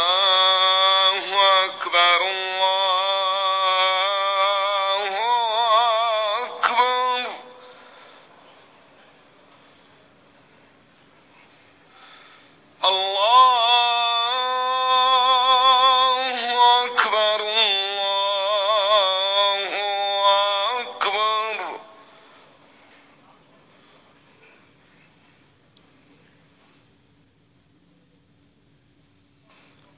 الله أكبر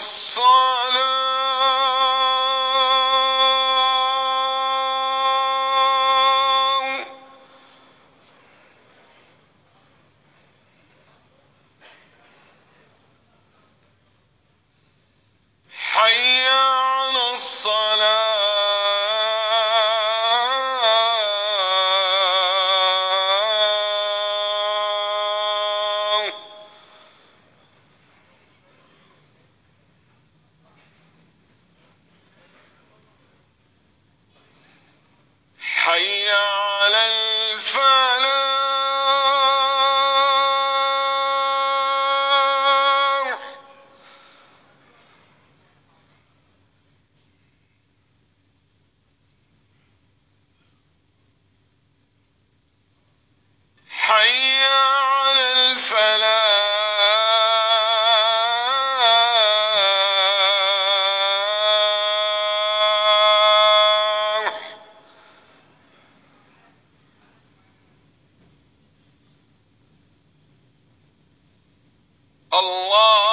son. الفلاح الله